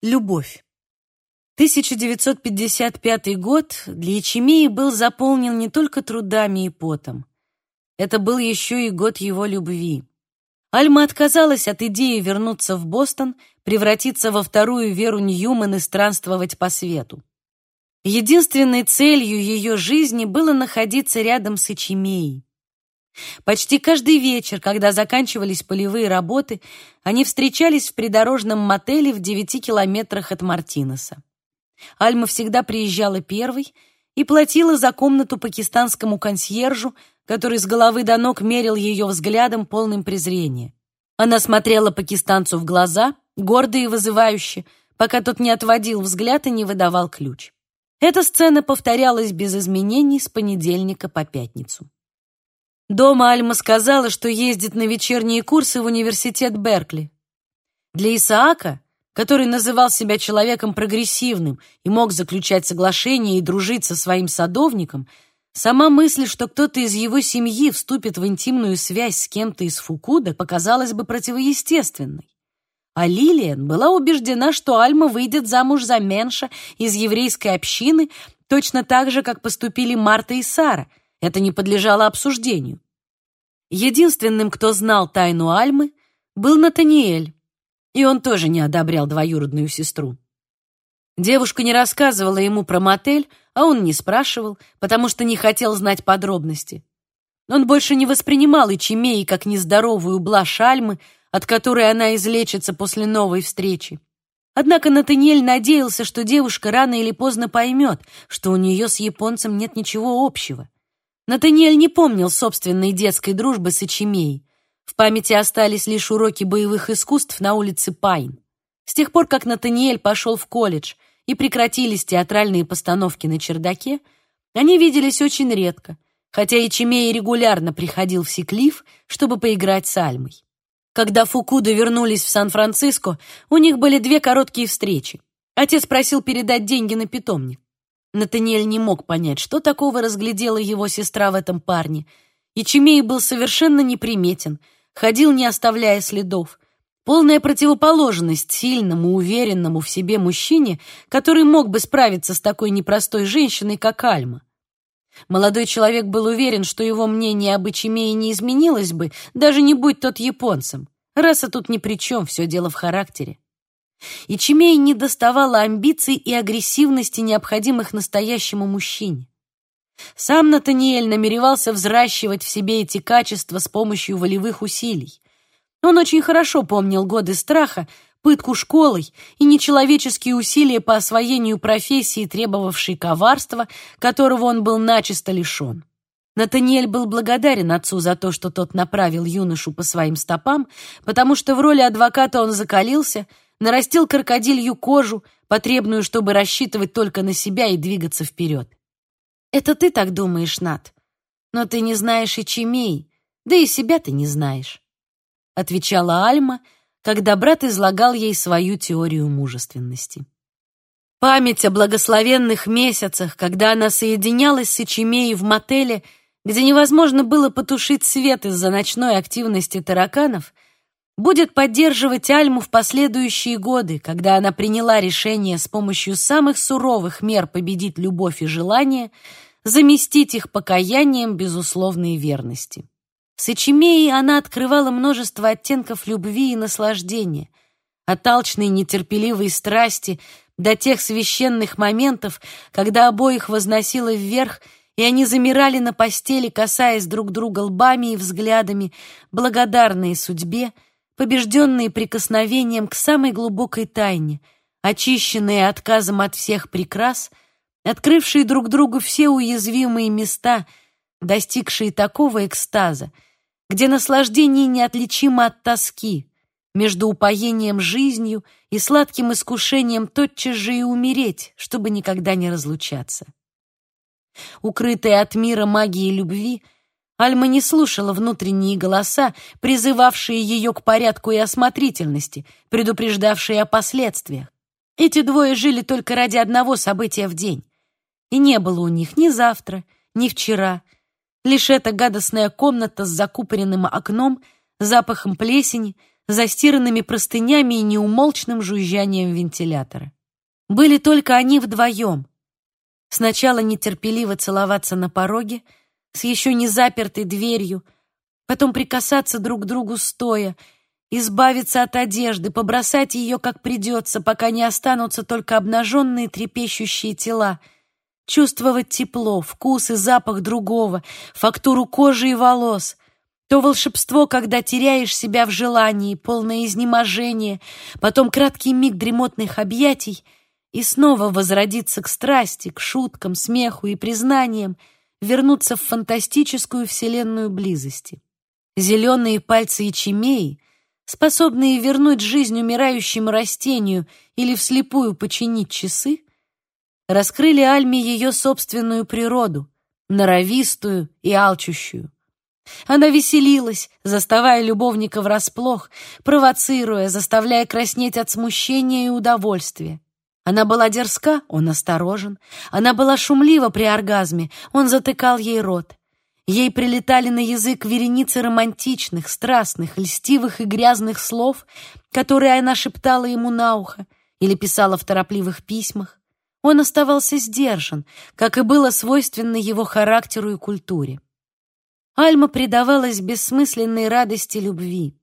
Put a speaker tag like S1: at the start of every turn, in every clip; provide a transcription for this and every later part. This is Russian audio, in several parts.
S1: Любовь. 1955 год для Ячемеи был заполнен не только трудами и потом. Это был еще и год его любви. Альма отказалась от идеи вернуться в Бостон, превратиться во вторую Веру Ньюман и странствовать по свету. Единственной целью ее жизни было находиться рядом с Ичимеей. Почти каждый вечер, когда заканчивались полевые работы, они встречались в придорожном мотеле в девяти километрах от Мартинеса. Альма всегда приезжала первой и платила за комнату пакистанскому консьержу, который с головы до ног мерил ее взглядом, полным презрения. Она смотрела пакистанцу в глаза, гордо и вызывающе, пока тот не отводил взгляд и не выдавал ключ. Эта сцена повторялась без изменений с понедельника по пятницу. Дома Альма сказала, что ездит на вечерние курсы в университет Беркли. Для Исаака, который называл себя человеком прогрессивным и мог заключать соглашения и дружить со своим садовником, сама мысль, что кто-то из его семьи вступит в интимную связь с кем-то из Фукуда, показалась бы противоестественной. А Лилиан была убеждена, что Альма выйдет замуж за Менша из еврейской общины точно так же, как поступили Марта и Сара — это не подлежало обсуждению. Единственным, кто знал тайну Альмы, был Натаниэль, и он тоже не одобрял двоюродную сестру. Девушка не рассказывала ему про мотель, а он не спрашивал, потому что не хотел знать подробности. Он больше не воспринимал Ичимеи как нездоровую блажь Альмы, от которой она излечится после новой встречи. Однако Натаниэль надеялся, что девушка рано или поздно поймет, что у нее с японцем нет ничего общего. Натаниэль не помнил собственной детской дружбы с Ичимей. В памяти остались лишь уроки боевых искусств на улице Пайн. С тех пор, как Натаниэль пошел в колледж и прекратились театральные постановки на чердаке, они виделись очень редко, хотя Ичимей регулярно приходил в Сиклиф, чтобы поиграть с Альмой. Когда Фукуда вернулись в Сан-Франциско, у них были две короткие встречи. Отец просил передать деньги на питомник. Натаниэль не мог понять, что такого разглядела его сестра в этом парне. Ячемей был совершенно неприметен, ходил, не оставляя следов. Полная противоположность сильному, уверенному в себе мужчине, который мог бы справиться с такой непростой женщиной, как Альма. Молодой человек был уверен, что его мнение об Ичимее не изменилось бы, даже не будь тот японцем. Раса тут ни при чем, все дело в характере. И Чимей не доставало амбиций и агрессивности, необходимых настоящему мужчине. Сам Натаниэль намеревался взращивать в себе эти качества с помощью волевых усилий. Он очень хорошо помнил годы страха, пытку школой и нечеловеческие усилия по освоению профессии, требовавшей коварства, которого он был начисто лишен. Натаниэль был благодарен отцу за то, что тот направил юношу по своим стопам, потому что в роли адвоката он закалился — нарастил крокодилью кожу, потребную, чтобы рассчитывать только на себя и двигаться вперед. Это ты так думаешь, Нат, но ты не знаешь и Чимей, да и себя ты не знаешь, отвечала Альма, когда брат излагал ей свою теорию мужественности. Память о благословенных месяцах, когда она соединялась с Ичимеей в мотеле, где невозможно было потушить свет из-за ночной активности тараканов — будет поддерживать Альму в последующие годы, когда она приняла решение с помощью самых суровых мер победить любовь и желание, заместить их покаянием безусловной верности. С Ичимеей она открывала множество оттенков любви и наслаждения, от алчной нетерпеливой страсти до тех священных моментов, когда обоих возносило вверх, и они замирали на постели, касаясь друг друга лбами и взглядами, благодарные судьбе — побежденные прикосновением к самой глубокой тайне, очищенные отказом от всех прикрас, открывшие друг другу все уязвимые места, достигшие такого экстаза, где наслаждение неотличимо от тоски, между упоением жизнью и сладким искушением тотчас же и умереть, чтобы никогда не разлучаться. Укрытая от мира магии любви — Альма не слушала внутренние голоса, призывавшие ее к порядку и осмотрительности, предупреждавшие о последствиях. Эти двое жили только ради одного события в день. И не было у них ни завтра, ни вчера. Лишь эта гадостная комната с закупоренным окном, запахом плесени, застиранными простынями и неумолчным жужжанием вентилятора. Были только они вдвоем. Сначала нетерпеливо целоваться на пороге, с еще не запертой дверью, потом прикасаться друг к другу стоя, избавиться от одежды, побросать ее как придется, пока не останутся только обнаженные трепещущие тела, чувствовать тепло, вкус и запах другого, фактуру кожи и волос — то волшебство, когда теряешь себя в желании, полное изнеможение, потом краткий миг дремотных объятий и снова возродиться к страсти, к шуткам, смеху и признаниям, вернуться в фантастическую вселенную близости. Зеленые пальцы ячемеи, способные вернуть жизнь умирающему растению или вслепую починить часы, раскрыли Альме ее собственную природу, норовистую и алчущую. Она веселилась, заставая любовника врасплох, провоцируя, заставляя краснеть от смущения и удовольствия. Она была дерзка, он осторожен. Она была шумлива при оргазме, он затыкал ей рот. Ей прилетали на язык вереницы романтичных, страстных, льстивых и грязных слов, которые она шептала ему на ухо или писала в торопливых письмах. Он оставался сдержан, как и было свойственно его характеру и культуре. Альма предавалась бессмысленной радости любви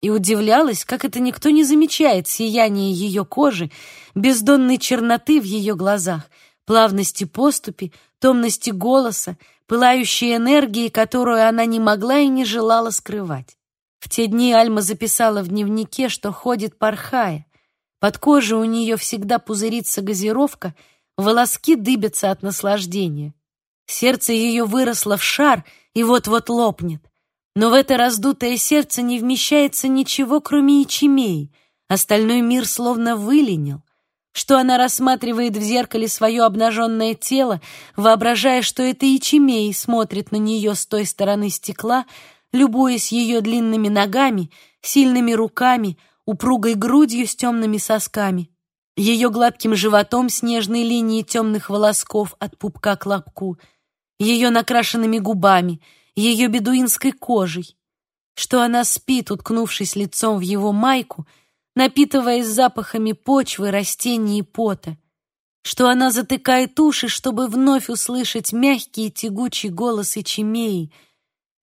S1: и удивлялась, как это никто не замечает сияние ее кожи, бездонной черноты в ее глазах, плавности поступи, томности голоса, пылающей энергии, которую она не могла и не желала скрывать. В те дни Альма записала в дневнике, что ходит порхая. Под кожей у нее всегда пузырится газировка, волоски дыбятся от наслаждения. Сердце ее выросло в шар — и вот-вот лопнет. Но в это раздутое сердце не вмещается ничего, кроме ячемей. Остальной мир словно выленил. Что она рассматривает в зеркале свое обнаженное тело, воображая, что это ячемей смотрит на нее с той стороны стекла, любуясь ее длинными ногами, сильными руками, упругой грудью с темными сосками, ее гладким животом с нежной линией темных волосков от пупка к лобку — ее накрашенными губами, ее бедуинской кожей, что она спит, уткнувшись лицом в его майку, напитываясь запахами почвы, растений и пота, что она затыкает уши, чтобы вновь услышать мягкий и тягучий голос Ичимеи,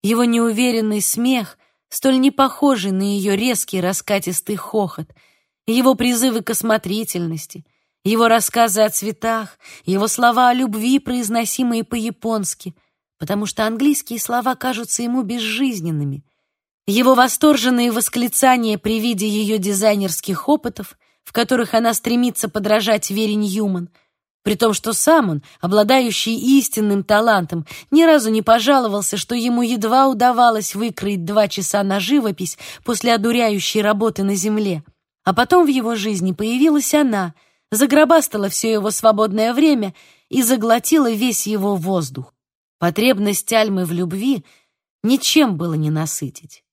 S1: его неуверенный смех, столь не похожий на ее резкий раскатистый хохот, его призывы к осмотрительности — его рассказы о цветах, его слова о любви, произносимые по-японски, потому что английские слова кажутся ему безжизненными, его восторженные восклицания при виде ее дизайнерских опытов, в которых она стремится подражать Вере Ньюман, при том, что сам он, обладающий истинным талантом, ни разу не пожаловался, что ему едва удавалось выкроить два часа на живопись после одуряющей работы на земле. А потом в его жизни появилась она — загробастала все его свободное время и заглотила весь его воздух. Потребность Альмы в любви ничем было не насытить.